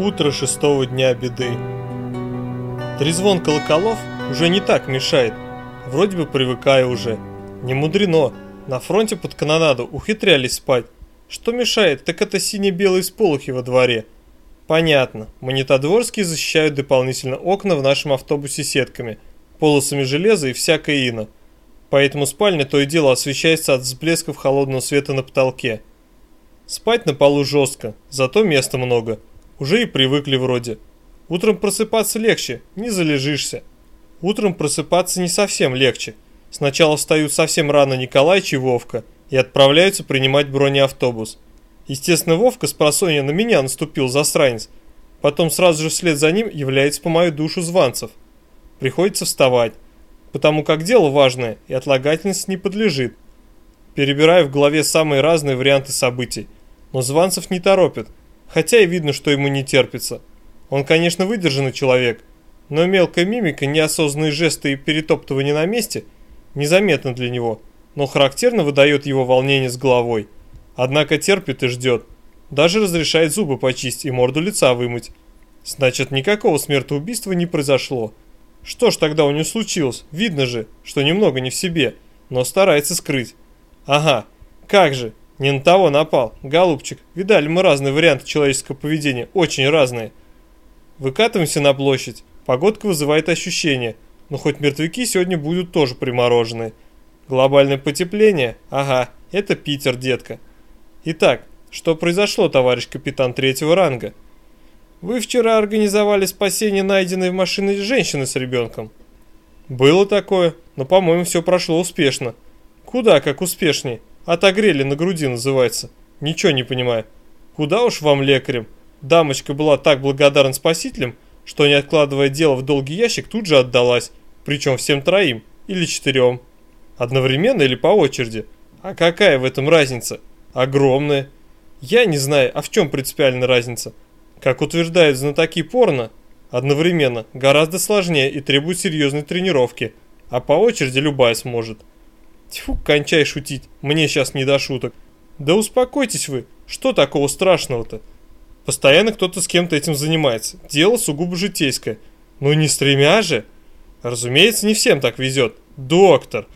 Утро шестого дня беды. Трезвон колоколов уже не так мешает. Вроде бы привыкаю уже. Не мудрено. На фронте под канонаду ухитрялись спать. Что мешает, так это сине-белые сполохи во дворе. Понятно. Монетодворские защищают дополнительно окна в нашем автобусе сетками, полосами железа и всякое ино. Поэтому спальня то и дело освещается от взблесков холодного света на потолке. Спать на полу жестко, зато места много – уже и привыкли вроде. Утром просыпаться легче, не залежишься. Утром просыпаться не совсем легче. Сначала встают совсем рано Николайч и Вовка и отправляются принимать бронеавтобус. Естественно, Вовка с просонья на меня наступил засранец. Потом сразу же вслед за ним является по мою душу Званцев. Приходится вставать, потому как дело важное и отлагательность не подлежит. Перебираю в голове самые разные варианты событий, но Званцев не торопит – хотя и видно, что ему не терпится. Он, конечно, выдержанный человек, но мелкая мимика, неосознанные жесты и перетоптывание на месте незаметно для него, но характерно выдает его волнение с головой. Однако терпит и ждет. Даже разрешает зубы почистить и морду лица вымыть. Значит, никакого смертоубийства не произошло. Что ж тогда у него случилось? Видно же, что немного не в себе, но старается скрыть. Ага, как же, не на того напал. Голубчик, видали мы разные варианты человеческого поведения, очень разные. Выкатываемся на площадь. Погодка вызывает ощущение, но хоть мертвяки сегодня будут тоже примороженные. Глобальное потепление? Ага, это Питер, детка. Итак, что произошло, товарищ капитан третьего ранга? Вы вчера организовали спасение найденной в машине женщины с ребенком. Было такое, но, по-моему, все прошло успешно. Куда как успешнее. Отогрели на груди называется. Ничего не понимаю. Куда уж вам лекарем? Дамочка была так благодарна спасителям, что не откладывая дело в долгий ящик, тут же отдалась. Причем всем троим или четырем. Одновременно или по очереди. А какая в этом разница? Огромная. Я не знаю, а в чем принципиальная разница? Как утверждают знатоки порно, одновременно гораздо сложнее и требует серьезной тренировки, а по очереди любая сможет. Тьфу, кончай шутить, мне сейчас не до шуток. Да успокойтесь вы, что такого страшного-то? Постоянно кто-то с кем-то этим занимается, дело сугубо житейское. Ну не с тремя же. Разумеется, не всем так везет. Доктор.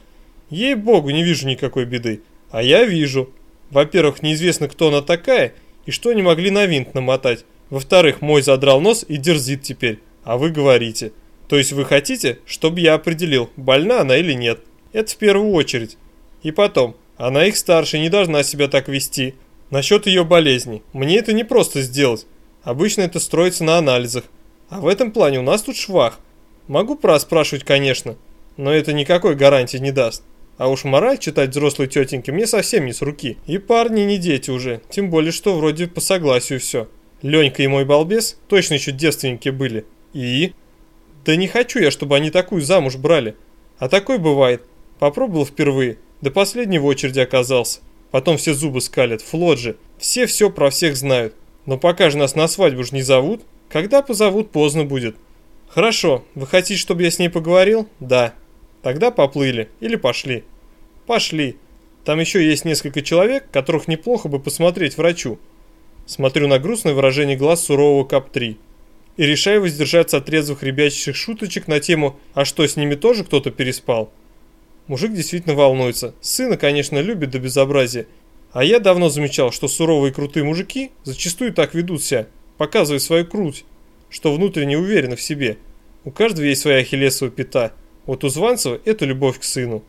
Ей-богу, не вижу никакой беды. А я вижу. Во-первых, неизвестно, кто она такая и что не могли на винт намотать. Во-вторых, мой задрал нос и дерзит теперь. А вы говорите. То есть вы хотите, чтобы я определил, больна она или нет. Это в первую очередь. И потом, она их старше, не должна себя так вести. Насчет ее болезни. Мне это не просто сделать. Обычно это строится на анализах. А в этом плане у нас тут швах. Могу проспрашивать, конечно, но это никакой гарантии не даст. А уж мораль читать взрослой тетеньке мне совсем не с руки. И парни не дети уже, тем более, что вроде по согласию все. Ленька и мой балбес точно еще девственники были. И? Да не хочу я, чтобы они такую замуж брали. А такой бывает. Попробовал впервые, до последнего очереди оказался. Потом все зубы скалят, флот же. Все все про всех знают. Но пока же нас на свадьбу же не зовут. Когда позовут, поздно будет. Хорошо, вы хотите, чтобы я с ней поговорил? Да. Тогда поплыли. Или пошли. Пошли. Там еще есть несколько человек, которых неплохо бы посмотреть врачу. Смотрю на грустное выражение глаз сурового КАП-3 и решаю воздержаться от трезвых ребячьих шуточек на тему «А что, с ними тоже кто-то переспал?» Мужик действительно волнуется. Сына, конечно, любит до безобразия. А я давно замечал, что суровые и крутые мужики зачастую так ведут себя, показывая свою круть, что внутренне уверены в себе. У каждого есть своя ахиллесова пята. Вот у Званцева это любовь к сыну.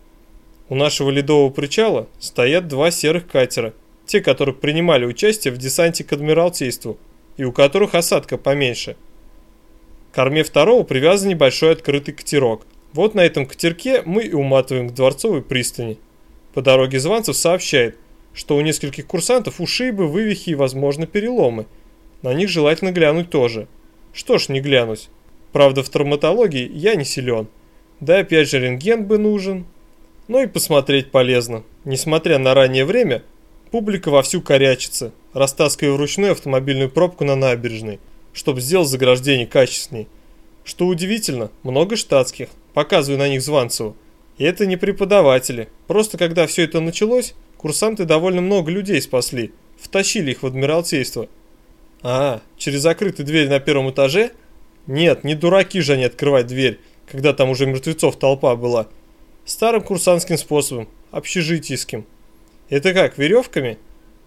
У нашего ледового причала стоят два серых катера, те, которые принимали участие в десанте к Адмиралтейству, и у которых осадка поменьше. К корме второго привязан небольшой открытый катерок – вот на этом катерке мы и уматываем к Дворцовой пристани. По дороге Званцев сообщает, что у нескольких курсантов ушибы, вывихи и, возможно, переломы. На них желательно глянуть тоже. Что ж не глянуть. Правда, в травматологии я не силен. Да опять же рентген бы нужен. Но и посмотреть полезно. Несмотря на раннее время, публика вовсю корячится, растаскивая вручную автомобильную пробку на набережной, чтобы сделать заграждение качественней. Что удивительно, много штатских, показываю на них Званцеву. И это не преподаватели. Просто когда все это началось, курсанты довольно много людей спасли, втащили их в Адмиралтейство. А, через закрытые двери на первом этаже? Нет, не дураки же они открывать дверь, когда там уже мертвецов толпа была. Старым курсантским способом, общежитийским. Это как, веревками?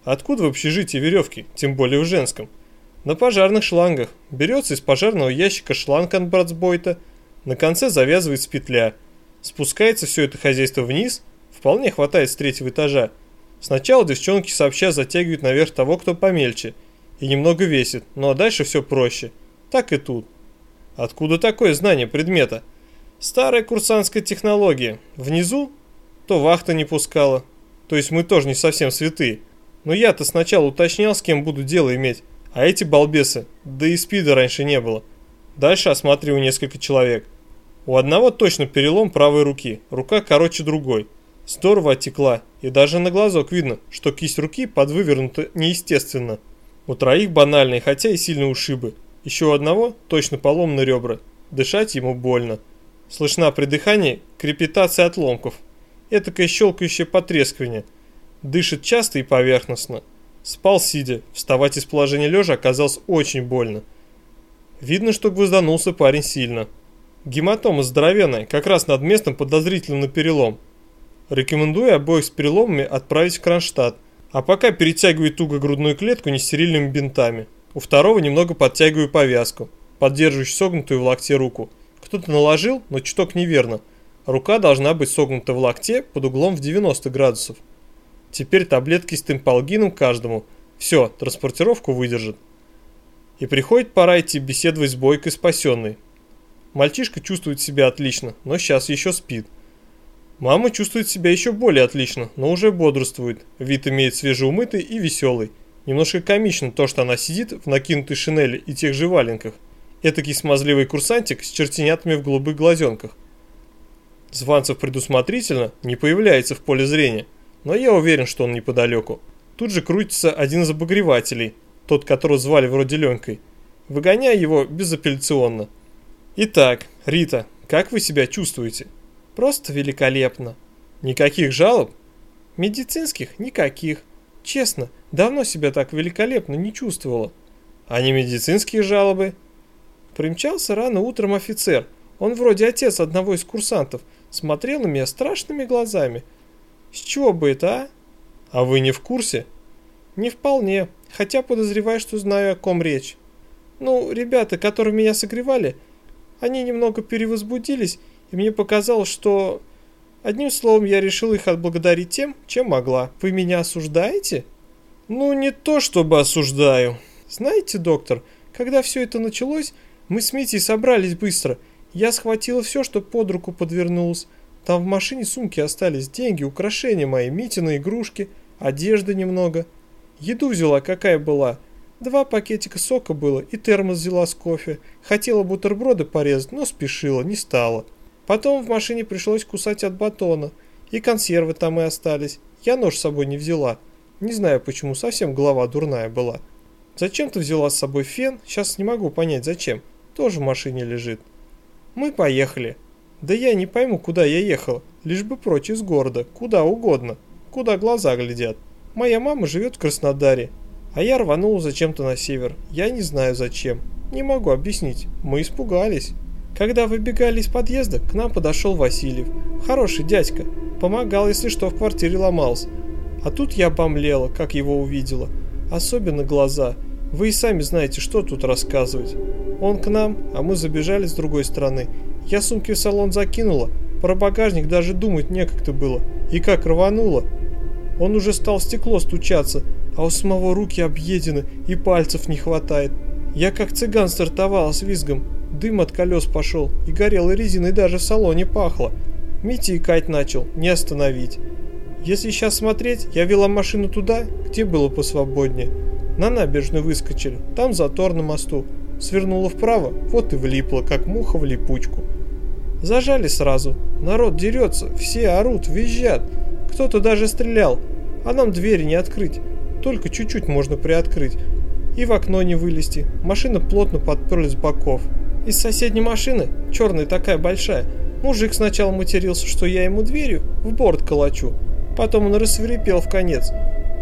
Откуда в общежитии веревки, тем более в женском? На пожарных шлангах. Берется из пожарного ящика шланг от братсбойта, на конце завязывается петля. Спускается все это хозяйство вниз, вполне хватает с третьего этажа. Сначала девчонки сообща затягивают наверх того, кто помельче, и немного весит, ну а дальше все проще. Так и тут. Откуда такое знание предмета? Старая курсантская технология. Внизу то вахта не пускала. То есть мы тоже не совсем святые. Но я-то сначала уточнял, с кем буду дело иметь. А эти балбесы, да и спида раньше не было. Дальше осматриваю несколько человек. У одного точно перелом правой руки, рука короче другой. Здорово отекла, и даже на глазок видно, что кисть руки подвывернута неестественно. У троих банальные, хотя и сильные ушибы. Еще у одного точно поломаны ребра. Дышать ему больно. Слышна при дыхании крепитация отломков. Этакое щелкающее потрескивание. Дышит часто и поверхностно. Спал сидя, вставать из положения лежа оказалось очень больно. Видно, что гвозданулся парень сильно. Гематома здоровенная, как раз над местом подозрительным на перелом. Рекомендую обоих с переломами отправить в Кронштадт, а пока перетягиваю туго грудную клетку нестерильными бинтами. У второго немного подтягиваю повязку, поддерживающую согнутую в локте руку. Кто-то наложил, но чуток неверно. Рука должна быть согнута в локте под углом в 90 градусов. Теперь таблетки с темпалгином каждому. Все, транспортировку выдержит. И приходит пора идти беседовать с Бойкой спасенной. Мальчишка чувствует себя отлично, но сейчас еще спит. Мама чувствует себя еще более отлично, но уже бодрствует. Вид имеет свежеумытый и веселый. Немножко комично то, что она сидит в накинутой шинели и тех же валенках. Этакий смазливый курсантик с чертенятами в голубых глазенках. Званцев предусмотрительно не появляется в поле зрения, но я уверен, что он неподалеку. Тут же крутится один из обогревателей, тот, которого звали вроде Ленькой, выгоняя его безапелляционно. Итак, Рита, как вы себя чувствуете? Просто великолепно. Никаких жалоб? Медицинских? Никаких. Честно, давно себя так великолепно не чувствовала. А не медицинские жалобы? Примчался рано утром офицер. Он вроде отец одного из курсантов. Смотрел на меня страшными глазами. С чего бы это, а? А вы не в курсе? Не вполне, хотя подозреваю, что знаю, о ком речь. Ну, ребята, которые меня согревали, они немного перевозбудились, и мне показалось, что... Одним словом, я решил их отблагодарить тем, чем могла. Вы меня осуждаете? Ну, не то чтобы осуждаю. Знаете, доктор, когда все это началось, мы с Митей собрались быстро. Я схватила все, что под руку подвернулось. Там в машине сумки остались, деньги, украшения мои, Митины игрушки, одежда немного. Еду взяла, какая была. Два пакетика сока было и термос взяла с кофе. Хотела бутерброды порезать, но спешила, не стала. Потом в машине пришлось кусать от батона. И консервы там и остались. Я нож с собой не взяла. Не знаю почему, совсем голова дурная была. Зачем ты взяла с собой фен? Сейчас не могу понять, зачем. Тоже в машине лежит. Мы поехали. Да я не пойму, куда я ехала. Лишь бы прочь из города. Куда угодно. Куда глаза глядят. Моя мама живет в Краснодаре. А я рванул зачем-то на север. Я не знаю зачем. Не могу объяснить. Мы испугались. Когда выбегали из подъезда, к нам подошел Васильев. Хороший дядька. Помогал, если что, в квартире ломался. А тут я обомлела, как его увидела. Особенно глаза. Вы и сами знаете, что тут рассказывать. Он к нам, а мы забежали с другой стороны. Я сумки в салон закинула. Про багажник даже думать некогда было. И как рвануло. Он уже стал стекло стучаться, а у самого руки объедены и пальцев не хватает. Я как цыган стартовала с визгом. Дым от колес пошел, и горелой резиной даже в салоне пахло. Митя икать начал, не остановить. Если сейчас смотреть, я вела машину туда, где было посвободнее. На набережную выскочили, там затор на мосту. Свернула вправо, вот и влипла, как муха в липучку. Зажали сразу. Народ дерется, все орут, визжат. Кто-то даже стрелял, а нам двери не открыть. Только чуть-чуть можно приоткрыть. И в окно не вылезти. Машина плотно подперли с боков. Из соседней машины, черная такая большая, мужик сначала матерился, что я ему дверью в борт калачу. Потом он рассверепел в конец.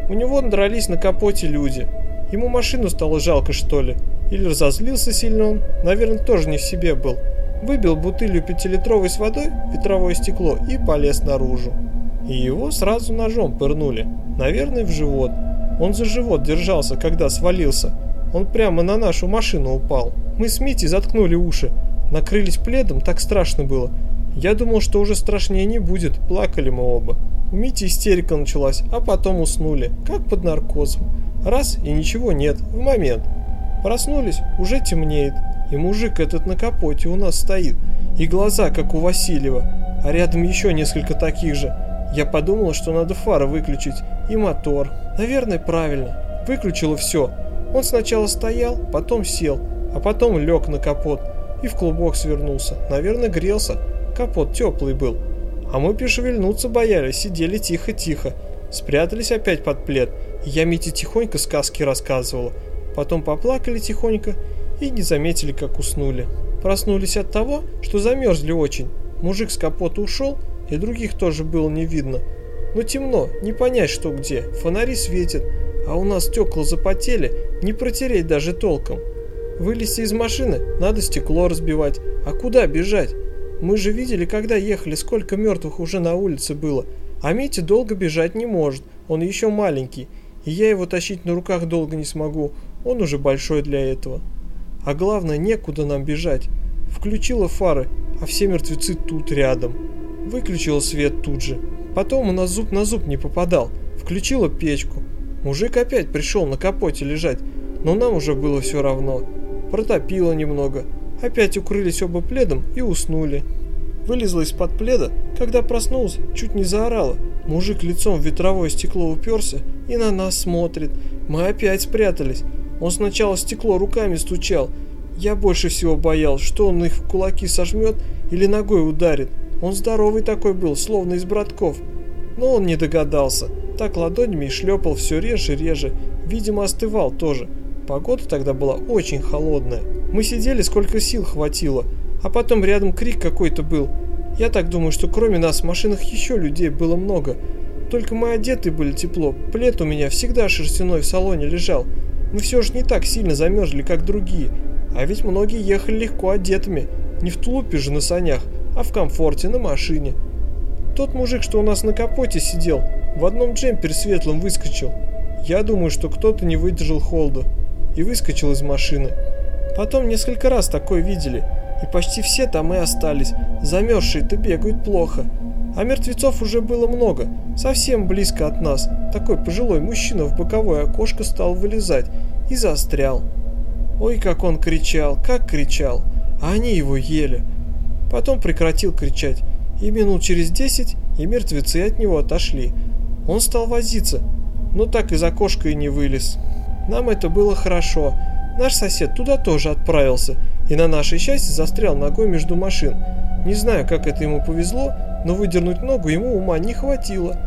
У него надрались на капоте люди. Ему машину стало жалко, что ли? Или разозлился сильно он? Наверное, тоже не в себе был. Выбил бутылью пятилитровой с водой ветровое стекло и полез наружу. И его сразу ножом пырнули. Наверное, в живот. Он за живот держался, когда свалился. Он прямо на нашу машину упал. Мы с Митей заткнули уши. Накрылись пледом, так страшно было. Я думал, что уже страшнее не будет. Плакали мы оба. У Мити истерика началась, а потом уснули, как под наркозом. Раз и ничего нет, в момент. Проснулись, уже темнеет, и мужик этот на капоте у нас стоит, и глаза, как у Васильева, а рядом еще несколько таких же. Я подумал, что надо фары выключить, и мотор. Наверное, правильно. Выключила все. Он сначала стоял, потом сел, а потом лег на капот и в клубок свернулся. Наверное, грелся. Капот теплый был. А мы пошевельнуться боялись, сидели тихо-тихо. Спрятались опять под плед. Я Мите тихонько сказки рассказывала. Потом поплакали тихонько и не заметили, как уснули. Проснулись от того, что замерзли очень. Мужик с капота ушел, и других тоже было не видно. Но темно, не понять, что где. Фонари светят, а у нас стекла запотели, не протереть даже толком. Вылезти из машины, надо стекло разбивать. А куда бежать? Мы же видели, когда ехали, сколько мертвых уже на улице было. А Митя долго бежать не может, он еще маленький, и я его тащить на руках долго не смогу, он уже большой для этого. А главное, некуда нам бежать. Включила фары, а все мертвецы тут рядом. Выключила свет тут же. Потом у нас зуб на зуб не попадал. Включила печку. Мужик опять пришел на капоте лежать, но нам уже было все равно. Протопило немного, Опять укрылись оба пледом и уснули. Вылезла из-под пледа, когда проснулась, чуть не заорала. Мужик лицом в ветровое стекло уперся и на нас смотрит. Мы опять спрятались. Он сначала стекло руками стучал. Я больше всего боялся, что он их в кулаки сожмет или ногой ударит. Он здоровый такой был, словно из братков. Но он не догадался. Так ладонями и шлепал все реже и реже. Видимо, остывал тоже. Погода тогда была очень холодная. Мы сидели, сколько сил хватило, а потом рядом крик какой-то был. Я так думаю, что кроме нас в машинах еще людей было много. Только мы одеты были тепло, плед у меня всегда шерстяной в салоне лежал. Мы все же не так сильно замерзли, как другие. А ведь многие ехали легко одетыми, не в тулупе же на санях, а в комфорте на машине. Тот мужик, что у нас на капоте сидел, в одном джемпере светлом выскочил. Я думаю, что кто-то не выдержал холода и выскочил из машины. Потом несколько раз такое видели, и почти все там и остались. Замерзшие-то бегают плохо. А мертвецов уже было много, совсем близко от нас. Такой пожилой мужчина в боковое окошко стал вылезать и застрял. Ой, как он кричал, как кричал, а они его ели. Потом прекратил кричать, и минут через десять и мертвецы от него отошли. Он стал возиться, но так из окошка и не вылез. Нам это было хорошо, Наш сосед туда тоже отправился и на наше счастье застрял ногой между машин. Не знаю, как это ему повезло, но выдернуть ногу ему ума не хватило.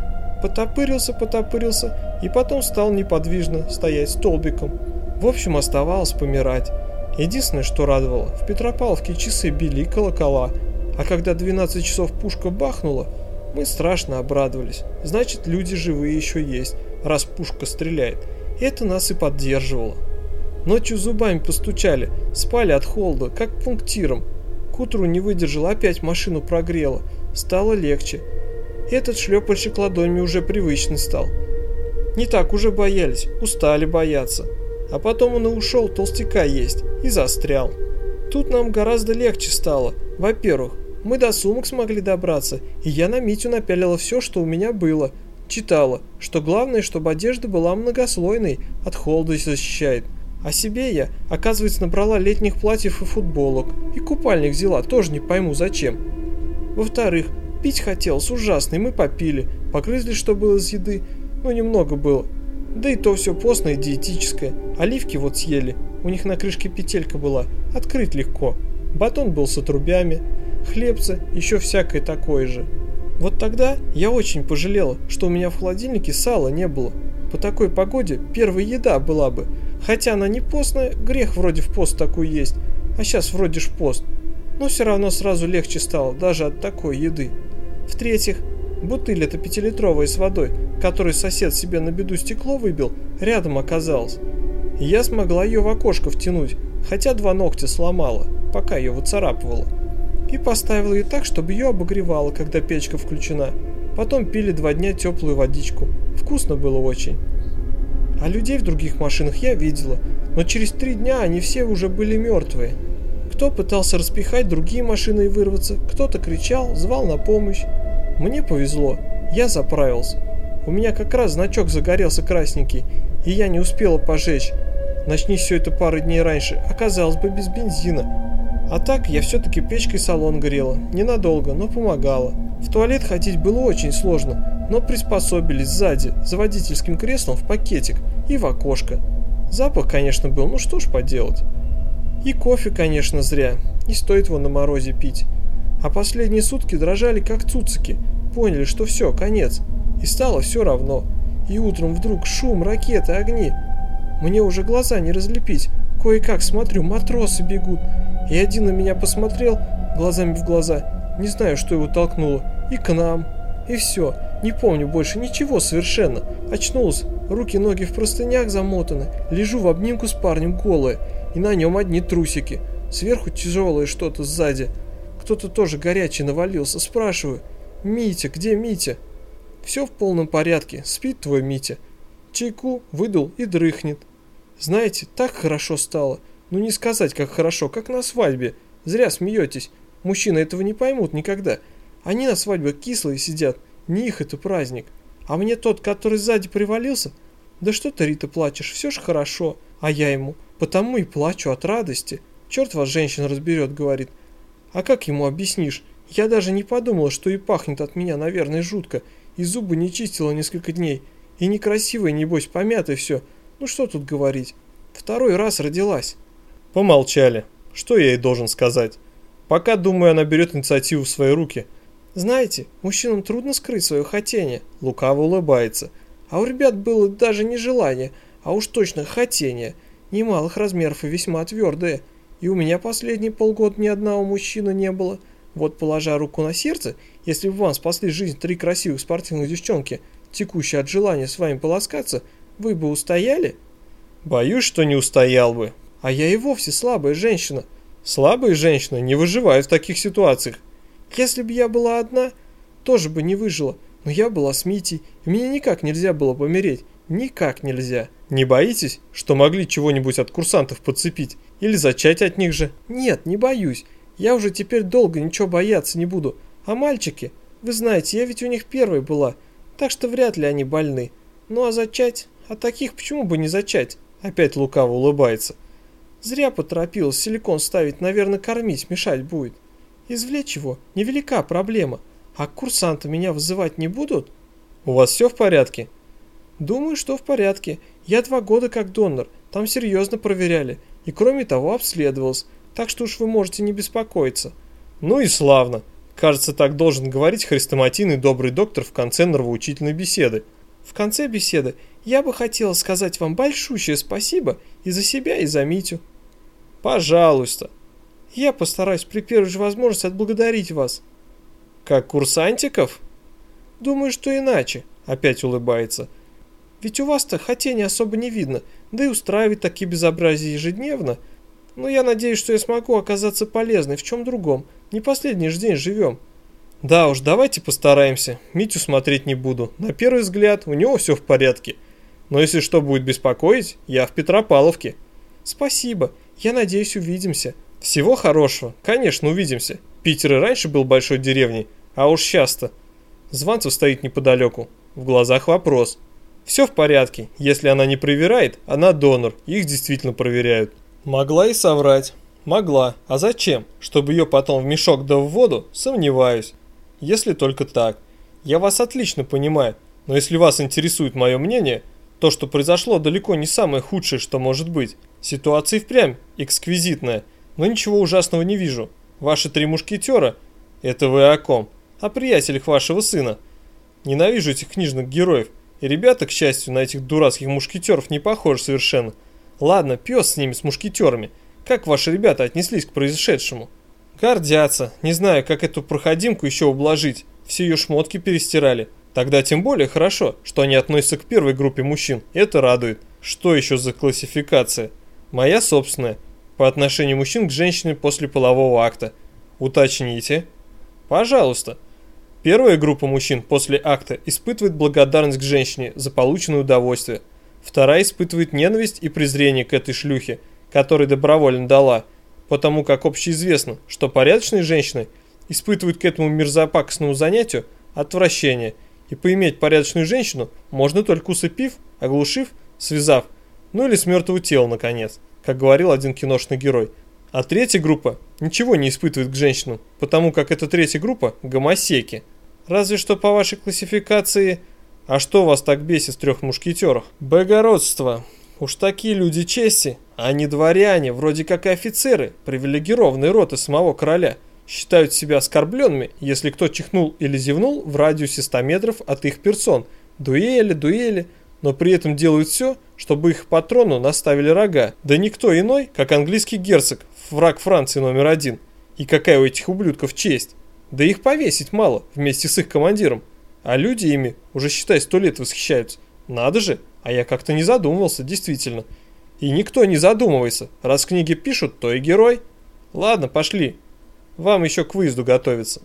Потопырился, потопырился и потом стал неподвижно стоять столбиком. В общем, оставалось помирать. Единственное, что радовало, в Петропавловке часы били и колокола, а когда 12 часов пушка бахнула, мы страшно обрадовались. Значит, люди живые еще есть, раз пушка стреляет. Это нас и поддерживало. Ночью зубами постучали, спали от холода, как пунктиром. К утру не выдержал, опять машину прогрело. Стало легче. Этот шлепальщик ладонями уже привычный стал. Не так уже боялись, устали бояться. А потом он и ушел толстяка есть и застрял. Тут нам гораздо легче стало. Во-первых, мы до сумок смогли добраться, и я на Митю напялила все, что у меня было. Читала, что главное, чтобы одежда была многослойной, от холода защищает. А себе я, оказывается, набрала летних платьев и футболок. И купальник взяла, тоже не пойму зачем. Во-вторых, пить хотелось ужасно, и мы попили. Погрызли, что было из еды. Ну, немного было. Да и то все постное диетическое. Оливки вот съели. У них на крышке петелька была. Открыть легко. Батон был с отрубями. Хлебцы, еще всякое такое же. Вот тогда я очень пожалела, что у меня в холодильнике сала не было. По такой погоде первая еда была бы – Хотя она не постная, грех вроде в пост такой есть, а сейчас вроде ж пост. Но все равно сразу легче стало, даже от такой еды. В-третьих, бутыль эта пятилитровая с водой, которую сосед себе на беду стекло выбил, рядом оказалась. я смогла ее в окошко втянуть, хотя два ногтя сломала, пока ее выцарапывала. И поставила ее так, чтобы ее обогревало, когда печка включена. Потом пили два дня теплую водичку. Вкусно было очень. А людей в других машинах я видела, но через три дня они все уже были мертвые. Кто пытался распихать другие машины и вырваться, кто-то кричал, звал на помощь. Мне повезло, я заправился. У меня как раз значок загорелся красненький, и я не успела пожечь. Начни все это пару дней раньше, оказалось бы без бензина. А так я все-таки печкой салон грела. Ненадолго, но помогала. В туалет ходить было очень сложно, но приспособились сзади, за водительским креслом в пакетик и в окошко. Запах, конечно, был, ну что ж поделать. И кофе, конечно, зря. Не стоит его на морозе пить. А последние сутки дрожали как цуцики. Поняли, что все, конец. И стало все равно. И утром вдруг шум, ракеты, огни. Мне уже глаза не разлепить. Кое-как смотрю, матросы бегут. И один на меня посмотрел, глазами в глаза. Не знаю, что его толкнуло. И к нам. И все. Не помню больше ничего совершенно. Очнулся. Руки-ноги в простынях замотаны. Лежу в обнимку с парнем голая. И на нем одни трусики. Сверху тяжелое что-то сзади. Кто-то тоже горячий навалился. Спрашиваю. «Митя, где Митя?» Все в полном порядке, спит твой Митя. Чайку выдул и дрыхнет. Знаете, так хорошо стало. Ну не сказать, как хорошо, как на свадьбе. Зря смеетесь. Мужчины этого не поймут никогда. Они на свадьбе кислые сидят. Не их это праздник. А мне тот, который сзади привалился? Да что ты, Рита, плачешь? Все ж хорошо. А я ему. Потому и плачу от радости. Черт вас, женщина, разберет, говорит. А как ему объяснишь? Я даже не подумала, что и пахнет от меня, наверное, жутко и зубы не чистила несколько дней. И некрасивая, небось, помятая все. Ну что тут говорить. Второй раз родилась. Помолчали. Что я ей должен сказать? Пока, думаю, она берет инициативу в свои руки. Знаете, мужчинам трудно скрыть свое хотение. Лукаво улыбается. А у ребят было даже не желание, а уж точно хотение. Немалых размеров и весьма твердое. И у меня последние полгода ни одного мужчины не было. Вот положа руку на сердце, если бы вам спасли жизнь три красивых спортивных девчонки, текущие от желания с вами полоскаться, вы бы устояли? Боюсь, что не устоял бы. А я и вовсе слабая женщина. Слабые женщины не выживают в таких ситуациях. Если бы я была одна, тоже бы не выжила. Но я была с Митей, и мне никак нельзя было помереть. Никак нельзя. Не боитесь, что могли чего-нибудь от курсантов подцепить? Или зачать от них же? Нет, не боюсь. Я уже теперь долго ничего бояться не буду. А мальчики, вы знаете, я ведь у них первой была, так что вряд ли они больны. Ну а зачать? А таких почему бы не зачать? Опять лукаво улыбается. Зря поторопилась силикон ставить, наверное, кормить, мешать будет. Извлечь его невелика проблема. А курсанты меня вызывать не будут? У вас все в порядке? Думаю, что в порядке. Я два года как донор, там серьезно проверяли. И кроме того обследовался, так что уж вы можете не беспокоиться. Ну и славно. Кажется, так должен говорить хрестоматийный добрый доктор в конце нравоучительной беседы. В конце беседы я бы хотела сказать вам большущее спасибо и за себя, и за Митю. Пожалуйста. Я постараюсь при первой же возможности отблагодарить вас. Как курсантиков? Думаю, что иначе, опять улыбается. Ведь у вас-то хотения особо не видно, да и устраивать такие безобразия ежедневно. Но я надеюсь, что я смогу оказаться полезной в чем другом, не последний же день живем. Да уж, давайте постараемся. Митю смотреть не буду. На первый взгляд, у него все в порядке. Но если что будет беспокоить, я в Петропавловке. Спасибо. Я надеюсь, увидимся. Всего хорошего. Конечно, увидимся. Питер и раньше был большой деревней, а уж сейчас-то. Званцев стоит неподалеку. В глазах вопрос. Все в порядке. Если она не проверяет, она донор. Их действительно проверяют. Могла и соврать. Могла. А зачем? Чтобы ее потом в мешок да в воду? Сомневаюсь. Если только так. Я вас отлично понимаю. Но если вас интересует мое мнение, то, что произошло, далеко не самое худшее, что может быть. Ситуация впрямь эксквизитная, но ничего ужасного не вижу. Ваши три мушкетера – это вы о ком? О приятелях вашего сына. Ненавижу этих книжных героев. И ребята, к счастью, на этих дурацких мушкетеров не похожи совершенно. Ладно, пес с ними, с мушкетерами – как ваши ребята отнеслись к произошедшему? Гордятся. Не знаю, как эту проходимку еще ублажить. Все ее шмотки перестирали. Тогда тем более хорошо, что они относятся к первой группе мужчин. Это радует. Что еще за классификация? Моя собственная, по отношению мужчин к женщине после полового акта. Уточните. Пожалуйста. Первая группа мужчин после акта испытывает благодарность к женщине за полученное удовольствие. Вторая испытывает ненависть и презрение к этой шлюхе, которой добровольно дала, потому как общеизвестно, что порядочные женщины испытывают к этому мерзопакостному занятию отвращение, и поиметь порядочную женщину можно только усыпив, оглушив, связав, ну или с мертвого тела, наконец, как говорил один киношный герой. А третья группа ничего не испытывает к женщинам, потому как эта третья группа – гомосеки. Разве что по вашей классификации... А что вас так бесит в трех мушкетерах? Богородство. Уж такие люди чести, а не дворяне, вроде как и офицеры, привилегированные роты самого короля, считают себя оскорбленными, если кто чихнул или зевнул в радиусе 100 метров от их персон. Дуэли, дуэли, но при этом делают все, чтобы их патрону наставили рога. Да никто иной, как английский герцог, враг Франции номер один. И какая у этих ублюдков честь? Да их повесить мало, вместе с их командиром. А люди ими уже, считай, сто лет восхищаются. Надо же, а я как-то не задумывался, действительно. И никто не задумывается. Раз книги пишут, то и герой. Ладно, пошли. Вам еще к выезду готовиться.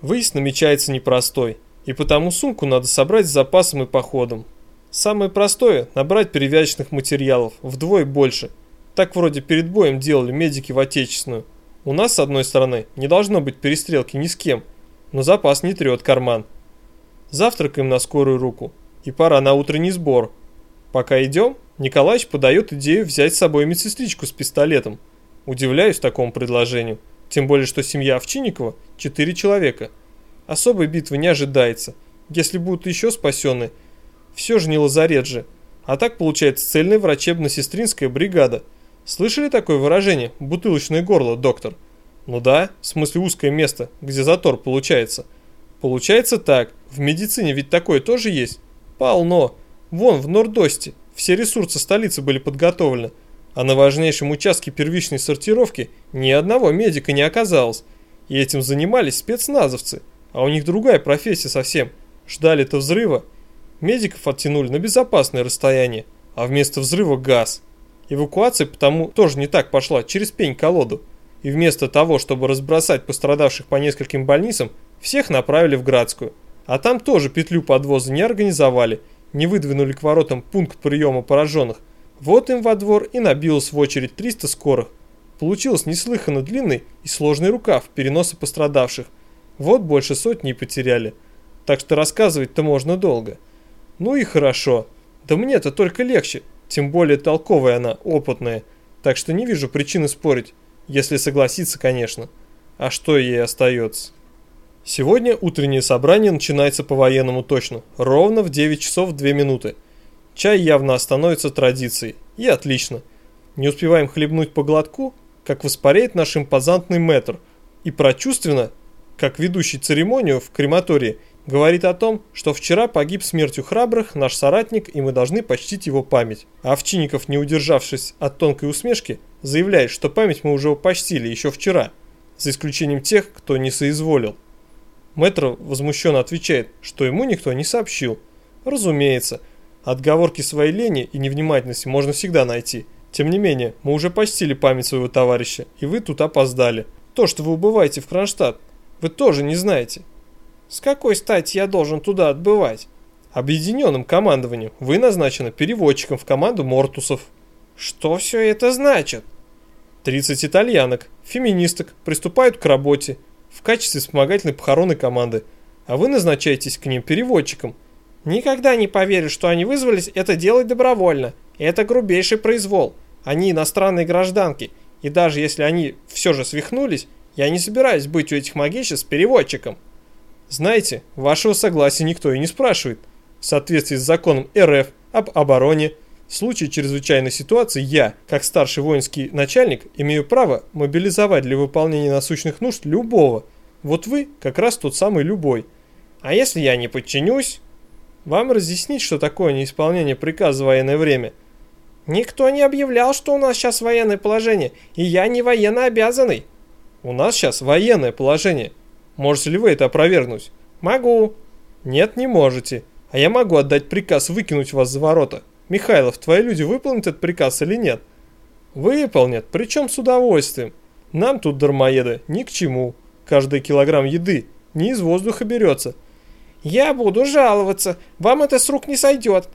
Выезд намечается непростой, и потому сумку надо собрать с запасом и походом. Самое простое – набрать перевязочных материалов, вдвое больше. Так вроде перед боем делали медики в отечественную. У нас, с одной стороны, не должно быть перестрелки ни с кем, но запас не трет карман. Завтракаем на скорую руку, и пора на утренний сбор. Пока идем, Николаевич подает идею взять с собой медсестричку с пистолетом. Удивляюсь такому предложению, тем более, что семья Овчинникова – четыре человека. Особой битвы не ожидается. Если будут еще спасенные, все же не лазарет же. А так получается цельная врачебно-сестринская бригада – Слышали такое выражение «бутылочное горло, доктор»? Ну да, в смысле узкое место, где затор получается. Получается так, в медицине ведь такое тоже есть? Полно. Вон, в Нордосте, все ресурсы столицы были подготовлены, а на важнейшем участке первичной сортировки ни одного медика не оказалось. И этим занимались спецназовцы, а у них другая профессия совсем. Ждали-то взрыва. Медиков оттянули на безопасное расстояние, а вместо взрыва газ – Эвакуация потому тоже не так пошла, через пень-колоду. И вместо того, чтобы разбросать пострадавших по нескольким больницам, всех направили в Градскую. А там тоже петлю подвоза не организовали, не выдвинули к воротам пункт приема пораженных. Вот им во двор и набилось в очередь 300 скорых. Получилось неслыханно длинный и сложный рукав переноса пострадавших. Вот больше сотни и потеряли. Так что рассказывать-то можно долго. Ну и хорошо. Да мне-то только легче. Тем более толковая она, опытная. Так что не вижу причины спорить, если согласится, конечно. А что ей остается? Сегодня утреннее собрание начинается по-военному точно, ровно в 9 часов 2 минуты. Чай явно становится традицией, и отлично. Не успеваем хлебнуть по глотку, как воспаряет наш импозантный мэтр, и прочувственно, как ведущий церемонию в крематории, говорит о том, что вчера погиб смертью храбрых наш соратник, и мы должны почтить его память. А Овчинников, не удержавшись от тонкой усмешки, заявляет, что память мы уже почтили еще вчера, за исключением тех, кто не соизволил. Мэтр возмущенно отвечает, что ему никто не сообщил. Разумеется, отговорки своей лени и невнимательности можно всегда найти. Тем не менее, мы уже почтили память своего товарища, и вы тут опоздали. То, что вы убываете в Кронштадт, вы тоже не знаете. С какой стати я должен туда отбывать? Объединенным командованием вы назначены переводчиком в команду Мортусов. Что все это значит? 30 итальянок, феминисток, приступают к работе в качестве вспомогательной похоронной команды, а вы назначаетесь к ним переводчиком. Никогда не поверю, что они вызвались это делать добровольно. Это грубейший произвол. Они иностранные гражданки, и даже если они все же свихнулись, я не собираюсь быть у этих магичес переводчиком. Знаете, вашего согласия никто и не спрашивает. В соответствии с законом РФ об обороне, в случае чрезвычайной ситуации я, как старший воинский начальник, имею право мобилизовать для выполнения насущных нужд любого. Вот вы как раз тот самый любой. А если я не подчинюсь? Вам разъяснить, что такое неисполнение приказа в военное время? Никто не объявлял, что у нас сейчас военное положение, и я не военно обязанный. У нас сейчас военное положение – Можете ли вы это опровергнуть? Могу. Нет, не можете. А я могу отдать приказ выкинуть вас за ворота. Михайлов, твои люди выполнят этот приказ или нет? Выполнят, причем с удовольствием. Нам тут, дармоеды, ни к чему. Каждый килограмм еды не из воздуха берется. Я буду жаловаться, вам это с рук не сойдет.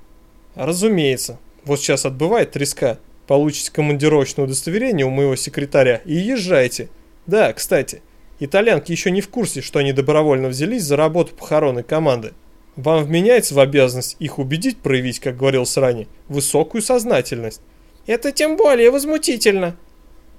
Разумеется. Вот сейчас отбывает треска. Получите командировочное удостоверение у моего секретаря и езжайте. Да, кстати, итальянки еще не в курсе, что они добровольно взялись за работу похоронной команды. Вам вменяется в обязанность их убедить проявить, как говорил ранее, высокую сознательность. Это тем более возмутительно.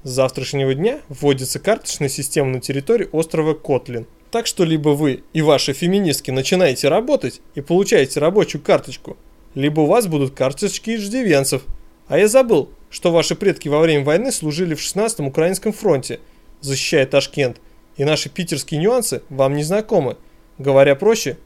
С завтрашнего дня вводится карточная система на территории острова Котлин. Так что либо вы и ваши феминистки начинаете работать и получаете рабочую карточку, либо у вас будут карточки иждивенцев. А я забыл, что ваши предки во время войны служили в 16-м Украинском фронте, защищая Ташкент, и наши питерские нюансы вам не знакомы. Говоря проще,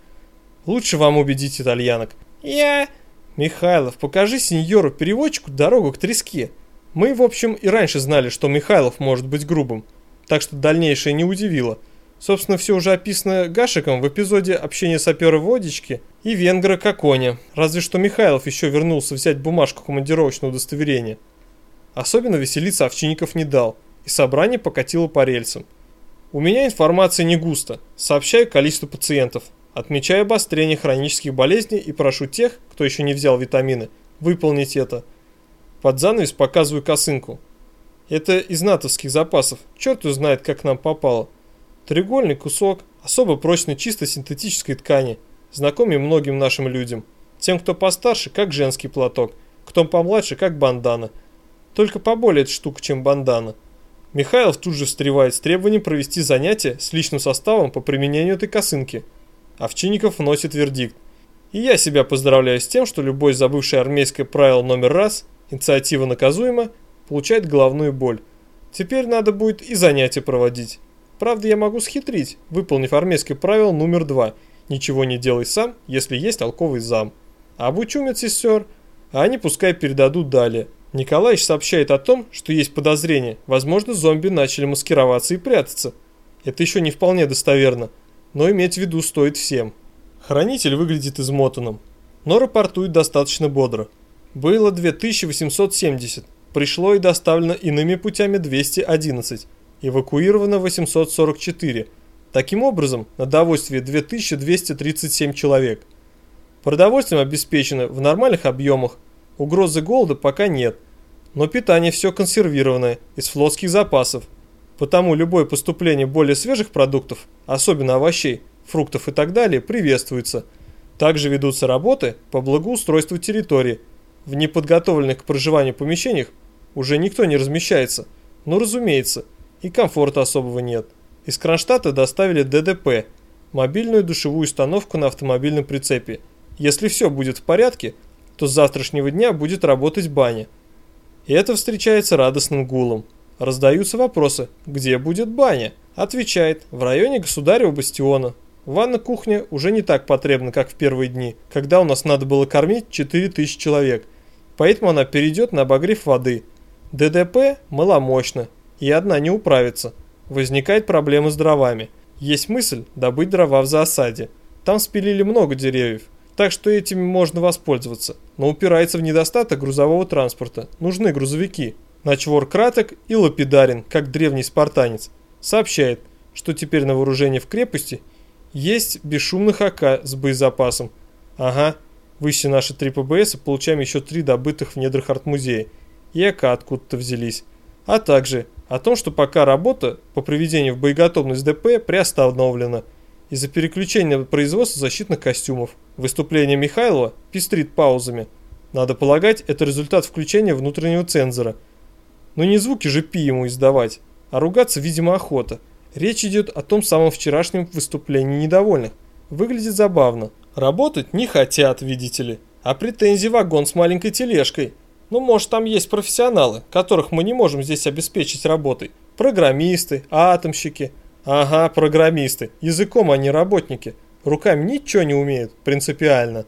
лучше вам убедить итальянок. Я... Михайлов, покажи сеньору-переводчику дорогу к треске. Мы, в общем, и раньше знали, что Михайлов может быть грубым, так что дальнейшее не удивило. Собственно, все уже описано Гашиком в эпизоде «Общение сапера водички» и «Венгра Коконя», разве что Михайлов еще вернулся взять бумажку командировочного удостоверения. Особенно веселиться Овчинников не дал, и собрание покатило по рельсам. У меня информации не густо, сообщаю количество пациентов, отмечаю обострение хронических болезней и прошу тех, кто еще не взял витамины, выполнить это. Под занавес показываю косынку. Это из натовских запасов, черт знает, как нам попало. Треугольный кусок особо прочной чисто синтетической ткани, знакомый многим нашим людям. Тем, кто постарше, как женский платок, кто помладше, как бандана – только поболее штука, чем бандана. Михайлов тут же встревает с требованием провести занятия с личным составом по применению этой косынки. Овчинников вносит вердикт. И я себя поздравляю с тем, что любой забывший армейское правило номер раз, инициатива наказуема, получает головную боль. Теперь надо будет и занятия проводить. Правда, я могу схитрить, выполнив армейское правило номер два. Ничего не делай сам, если есть толковый зам. Обучу медсестер, а они пускай передадут далее. Николаевич сообщает о том, что есть подозрение, возможно зомби начали маскироваться и прятаться. Это еще не вполне достоверно, но иметь в виду стоит всем. Хранитель выглядит измотанным, но рапортует достаточно бодро. Было 2870, пришло и доставлено иными путями 211, эвакуировано 844. Таким образом, на довольствие 2237 человек. Продовольствием обеспечено в нормальных объемах, Угрозы голода пока нет, но питание все консервированное, из флотских запасов. Потому любое поступление более свежих продуктов, особенно овощей, фруктов и так далее, приветствуется. Также ведутся работы по благоустройству территории. В неподготовленных к проживанию помещениях уже никто не размещается, но разумеется, и комфорта особого нет. Из Кронштадта доставили ДДП, мобильную душевую установку на автомобильном прицепе. Если все будет в порядке, то с завтрашнего дня будет работать баня. И это встречается радостным гулом. Раздаются вопросы, где будет баня? Отвечает, в районе государева бастиона. Ванна-кухня уже не так потребна, как в первые дни, когда у нас надо было кормить 4000 человек. Поэтому она перейдет на обогрев воды. ДДП маломощно, и одна не управится. Возникает проблема с дровами. Есть мысль добыть дрова в засаде. Там спилили много деревьев. Так что этим можно воспользоваться. Но упирается в недостаток грузового транспорта. Нужны грузовики. Начвор краток и лапидарен, как древний спартанец. Сообщает, что теперь на вооружении в крепости есть бесшумных АК с боезапасом. Ага, выше наши три ПБС и получаем еще три добытых в недрах арт-музея. И АК откуда-то взялись. А также о том, что пока работа по приведению в боеготовность ДП приостановлена – из-за переключения производства защитных костюмов. Выступление Михайлова пестрит паузами. Надо полагать, это результат включения внутреннего цензора. Но не звуки же пи ему издавать, а ругаться, видимо, охота. Речь идет о том самом вчерашнем выступлении недовольных. Выглядит забавно. Работать не хотят, видите ли. А претензий вагон с маленькой тележкой. Ну, может, там есть профессионалы, которых мы не можем здесь обеспечить работой. Программисты, атомщики – Ага, программисты. Языком они работники. Руками ничего не умеют, принципиально.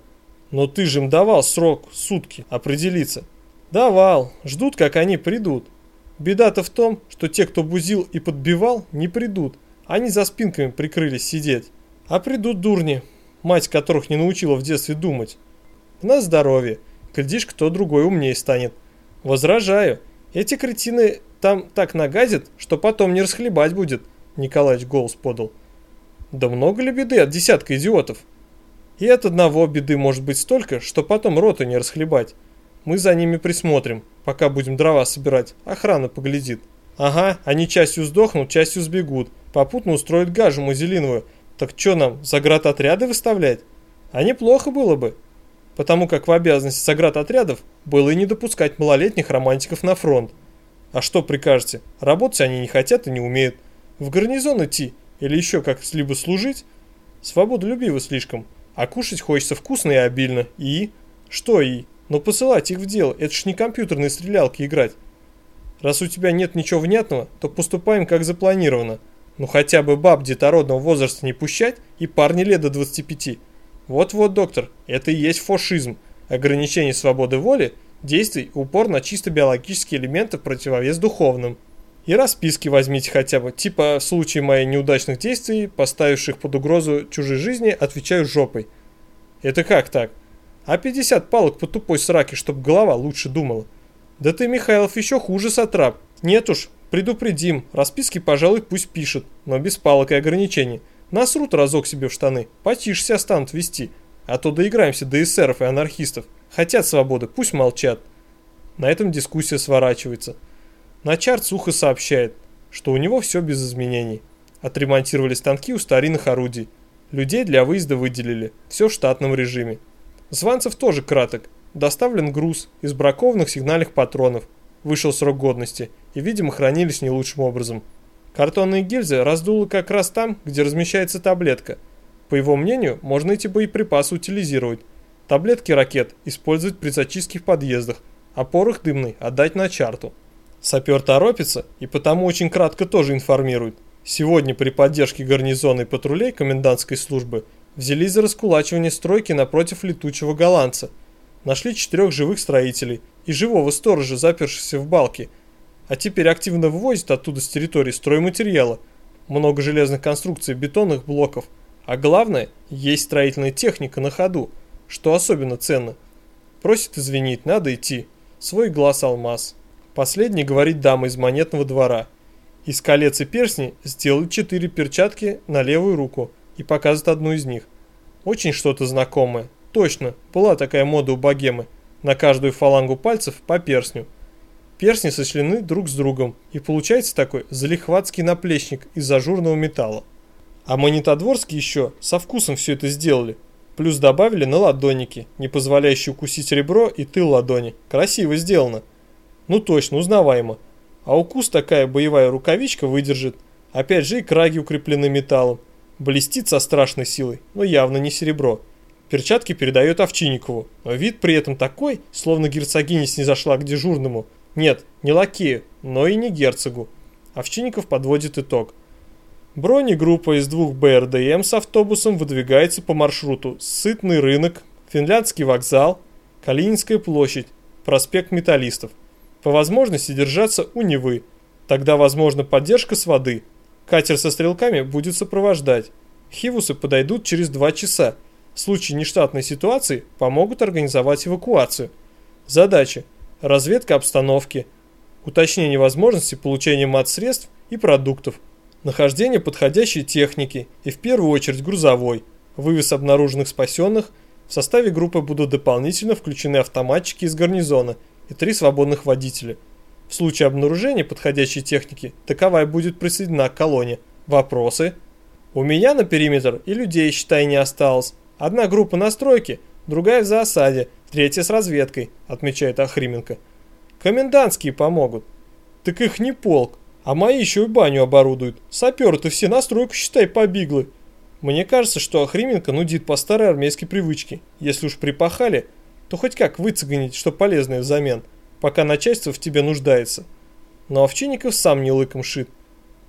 Но ты же им давал срок, сутки, определиться. Давал. Ждут, как они придут. Беда-то в том, что те, кто бузил и подбивал, не придут. Они за спинками прикрылись сидеть. А придут дурни, мать которых не научила в детстве думать. На здоровье. Глядишь, кто другой умнее станет. Возражаю. Эти кретины там так нагадят, что потом не расхлебать будет, Николаевич голос подал. Да много ли беды от десятка идиотов? И от одного беды может быть столько, что потом роту не расхлебать. Мы за ними присмотрим, пока будем дрова собирать. Охрана поглядит. Ага, они частью сдохнут, частью сбегут. Попутно устроят гажу мазелиновую. Так что нам, заградотряды выставлять? А неплохо было бы. Потому как в обязанности заградотрядов было и не допускать малолетних романтиков на фронт. А что прикажете? Работать они не хотят и не умеют. В гарнизон идти или еще как-либо служить? Свободолюбивы слишком. А кушать хочется вкусно и обильно. И? Что и? Но посылать их в дело, это ж не компьютерные стрелялки играть. Раз у тебя нет ничего внятного, то поступаем как запланировано. Ну хотя бы баб детородного возраста не пущать и парни лет до 25. Вот-вот, доктор, это и есть фашизм. Ограничение свободы воли, действий, упор на чисто биологические элементы в противовес духовным. И расписки возьмите хотя бы, типа в случае моих неудачных действий, поставивших под угрозу чужой жизни, отвечаю жопой. Это как так? А 50 палок по тупой сраке, чтоб голова лучше думала. Да ты, Михайлов, еще хуже сатрап. Нет уж, предупредим, расписки, пожалуй, пусть пишет, но без палок и ограничений. Насрут разок себе в штаны, потише себя станут вести. А то доиграемся до эсеров и анархистов. Хотят свободы, пусть молчат. На этом дискуссия сворачивается. Начар сухо сообщает, что у него все без изменений. Отремонтировали станки у старинных орудий. Людей для выезда выделили. Все в штатном режиме. Званцев тоже краток. Доставлен груз из бракованных сигнальных патронов. Вышел срок годности и, видимо, хранились не лучшим образом. Картонные гильзы раздуло как раз там, где размещается таблетка. По его мнению, можно эти боеприпасы утилизировать. Таблетки ракет использовать при зачистке в подъездах, а порох дымный отдать на чарту. Сапер торопится и потому очень кратко тоже информирует. Сегодня при поддержке гарнизонной патрулей комендантской службы взялись за раскулачивание стройки напротив летучего голландца. Нашли четырех живых строителей и живого сторожа, запершегося в балке. А теперь активно вывозят оттуда с территории стройматериала. Много железных конструкций, бетонных блоков. А главное, есть строительная техника на ходу, что особенно ценно. Просит извинить, надо идти. Свой глаз алмаз. Последний говорит дама из монетного двора. Из колец и перстней сделает четыре перчатки на левую руку и показывает одну из них. Очень что-то знакомое. Точно, была такая мода у богемы. На каждую фалангу пальцев по перстню. Перстни сочлены друг с другом, и получается такой залихватский наплечник из ажурного металла. А монетодворские еще со вкусом все это сделали. Плюс добавили на ладонники, не позволяющие укусить ребро и тыл ладони. Красиво сделано. Ну точно, узнаваемо. А укус такая боевая рукавичка выдержит. Опять же и краги укреплены металлом. Блестит со страшной силой, но явно не серебро. Перчатки передает Овчинникову, но вид при этом такой, словно герцогиня снизошла к дежурному. Нет, не лакею, но и не герцогу. Овчинников подводит итог. Бронегруппа из двух БРДМ с автобусом выдвигается по маршруту Сытный рынок, Финляндский вокзал, Калининская площадь, проспект Металлистов – по возможности держаться у Невы. Тогда возможна поддержка с воды. Катер со стрелками будет сопровождать. Хивусы подойдут через два часа. В случае нештатной ситуации помогут организовать эвакуацию. Задача – разведка обстановки, уточнение возможности получения мат-средств и продуктов, нахождение подходящей техники и в первую очередь грузовой, вывез обнаруженных спасенных, в составе группы будут дополнительно включены автоматчики из гарнизона – и три свободных водителя. В случае обнаружения подходящей техники таковая будет присоединена к колонне. Вопросы? У меня на периметр и людей, считай, не осталось. Одна группа на стройке, другая в засаде, третья с разведкой, отмечает Охрименко. Комендантские помогут. Так их не полк, а мои еще и баню оборудуют. Саперы-то все на стройку, считай, побиглы. Мне кажется, что Охрименко нудит по старой армейской привычке. Если уж припахали, то хоть как выцегонить, что полезное взамен, пока начальство в тебе нуждается. Но Овчинников сам не лыком шит.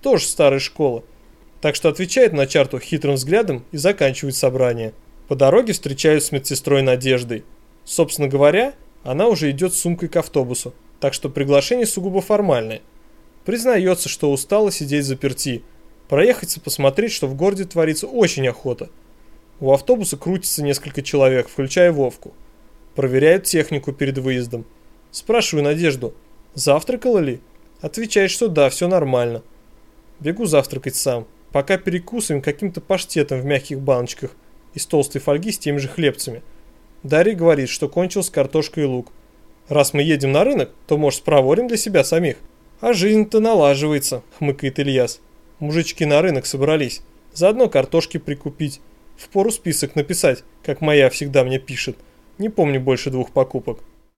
Тоже старая школа. Так что отвечает на чарту хитрым взглядом и заканчивает собрание. По дороге встречают с медсестрой Надеждой. Собственно говоря, она уже идет с сумкой к автобусу, так что приглашение сугубо формальное. Признается, что устала сидеть заперти. Проехаться посмотреть, что в городе творится очень охота. У автобуса крутится несколько человек, включая Вовку. Проверяют технику перед выездом. Спрашиваю Надежду, завтракала ли? Отвечает, что да, все нормально. Бегу завтракать сам, пока перекусываем каким-то паштетом в мягких баночках из толстой фольги с теми же хлебцами. Дарья говорит, что кончилась картошка и лук. Раз мы едем на рынок, то, может, спроворим для себя самих. А жизнь-то налаживается, хмыкает Ильяс. Мужички на рынок собрались. Заодно картошки прикупить. Впору список написать, как моя всегда мне пишет. Не помню больше двух покупок.